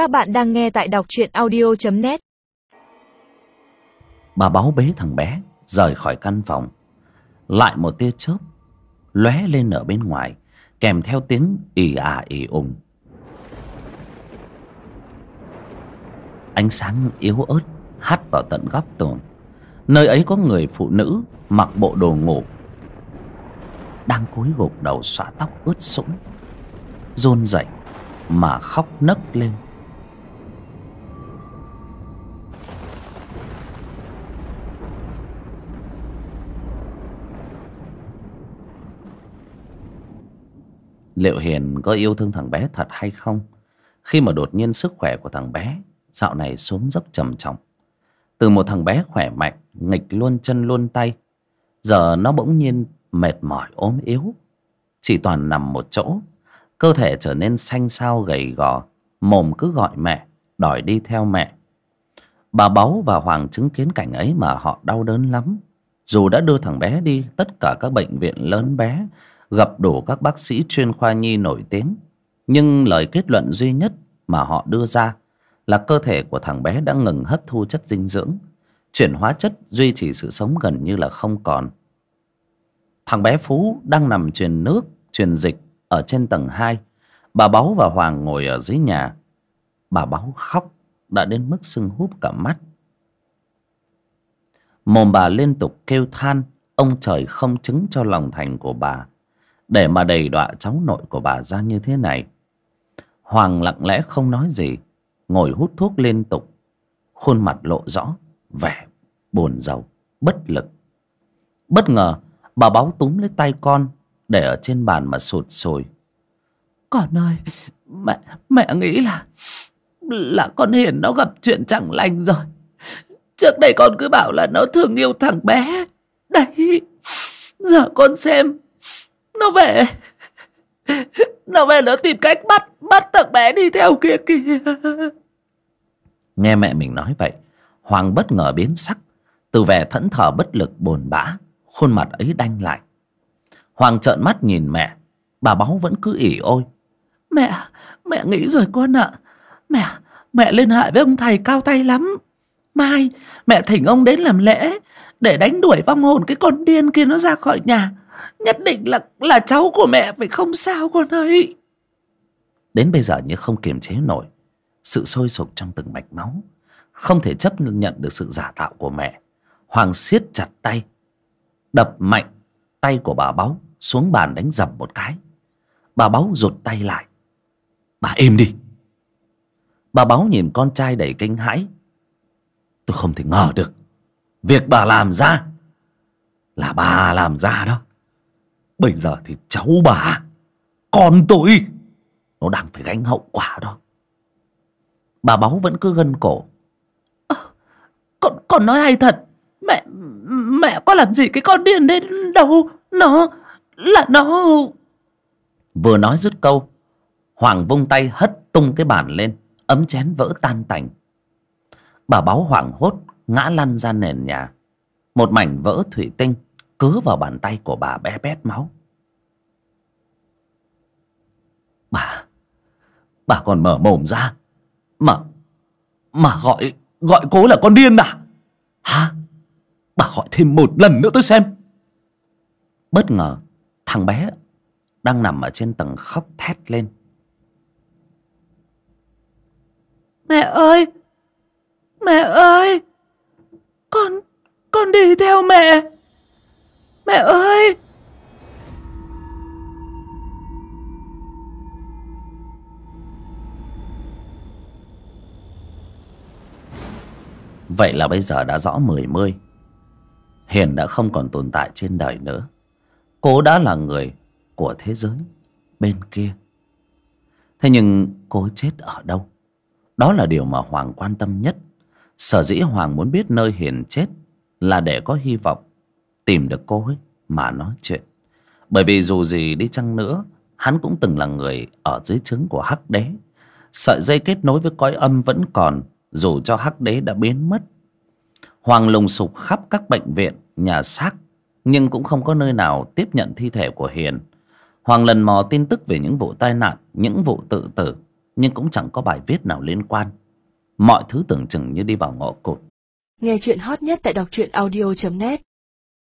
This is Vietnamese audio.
Các bạn đang nghe tại đọc truyện audio.net Bà báo bế thằng bé, rời khỏi căn phòng. Lại một tia chớp, lóe lên ở bên ngoài, Kèm theo tiếng ì à ì ùng. Ánh sáng yếu ớt hắt vào tận góc tường. Nơi ấy có người phụ nữ mặc bộ đồ ngủ, Đang cúi gục đầu xõa tóc ướt sũng rôn rẩy mà khóc nấc lên. Liệu hiền có yêu thương thằng bé thật hay không? Khi mà đột nhiên sức khỏe của thằng bé dạo này xuống dốc trầm trọng. Từ một thằng bé khỏe mạnh, nghịch luôn chân luôn tay, giờ nó bỗng nhiên mệt mỏi, ốm yếu. Chỉ toàn nằm một chỗ, cơ thể trở nên xanh xao gầy gò, mồm cứ gọi mẹ, đòi đi theo mẹ. Bà báu và hoàng chứng kiến cảnh ấy mà họ đau đớn lắm. Dù đã đưa thằng bé đi tất cả các bệnh viện lớn bé gặp đủ các bác sĩ chuyên khoa nhi nổi tiếng. Nhưng lời kết luận duy nhất mà họ đưa ra là cơ thể của thằng bé đã ngừng hấp thu chất dinh dưỡng. Chuyển hóa chất duy trì sự sống gần như là không còn. Thằng bé phú đang nằm truyền nước, truyền dịch ở trên tầng hai. Bà báu và hoàng ngồi ở dưới nhà. Bà báu khóc, đã đến mức sưng húp cả mắt. Mồm bà liên tục kêu than, ông trời không chứng cho lòng thành của bà để mà đầy đọa cháu nội của bà ra như thế này. Hoàng lặng lẽ không nói gì, ngồi hút thuốc liên tục. Khuôn mặt lộ rõ, vẻ buồn rầu, bất lực. Bất ngờ, bà báu túm lấy tay con, để ở trên bàn mà sụt sùi. Con ơi, mẹ mẹ nghĩ là là con hiền nó gặp chuyện chẳng lành rồi. Trước đây con cứ bảo là nó thương yêu thằng bé. Đấy, giờ con xem nó về. Nó về nó tìm cách bắt bắt thằng bé đi theo kia kìa. Nghe mẹ mình nói vậy hoàng bất ngờ biến sắc. Từ vẻ thẫn thờ bất lực buồn bã khuôn mặt ấy đanh lại. Hoàng trợn mắt nhìn mẹ. Bà báu vẫn cứ ỉ ôi. Mẹ mẹ nghĩ rồi con ạ. Mẹ mẹ lên hại với ông thầy cao tay lắm. Mai mẹ thỉnh ông đến làm lễ để đánh đuổi vong hồn cái con điên kia nó ra khỏi nhà nhất định là là cháu của mẹ phải không sao con ơi. Đến bây giờ như không kiềm chế nổi, sự sôi sục trong từng mạch máu, không thể chấp nhận được sự giả tạo của mẹ. Hoàng siết chặt tay, đập mạnh tay của bà báu xuống bàn đánh dầm một cái. Bà báu rụt tay lại. Bà im đi. Bà báu nhìn con trai đầy kinh hãi. Tôi không thể ngờ được. Việc bà làm ra là bà làm ra đó bây giờ thì cháu bà con tôi nó đang phải gánh hậu quả đó. Bà báu vẫn cứ gân cổ. À, con con nói hay thật. Mẹ mẹ có làm gì cái con điên đến đâu? Nó là nó. Vừa nói dứt câu hoàng vung tay hất tung cái bàn lên ấm chén vỡ tan tành. Bà báu hoảng hốt ngã lăn ra nền nhà. Một mảnh vỡ thủy tinh cứa vào bàn tay của bà bé bét máu. Bà bà còn mở mồm ra. Mà mà gọi gọi cố là con điên à? Hả? Bà gọi thêm một lần nữa tôi xem. Bất ngờ, thằng bé đang nằm ở trên tầng khóc thét lên. Mẹ ơi! Mẹ ơi! Con con đi theo mẹ! Mẹ ơi! Vậy là bây giờ đã rõ mười mươi. Hiền đã không còn tồn tại trên đời nữa. Cô đã là người của thế giới bên kia. Thế nhưng cô chết ở đâu? Đó là điều mà hoàng quan tâm nhất. Sở dĩ hoàng muốn biết nơi hiền chết là để có hy vọng tìm được cô ấy mà nói chuyện. Bởi vì dù gì đi chăng nữa, hắn cũng từng là người ở dưới trướng của hắc đế. Sợi dây kết nối với cõi âm vẫn còn, dù cho hắc đế đã biến mất. Hoàng lùng sục khắp các bệnh viện, nhà xác, nhưng cũng không có nơi nào tiếp nhận thi thể của hiền. Hoàng lần mò tin tức về những vụ tai nạn, những vụ tự tử, nhưng cũng chẳng có bài viết nào liên quan. Mọi thứ tưởng chừng như đi vào ngõ cụt. Nghe chuyện hot nhất tại đọc truyện audio net.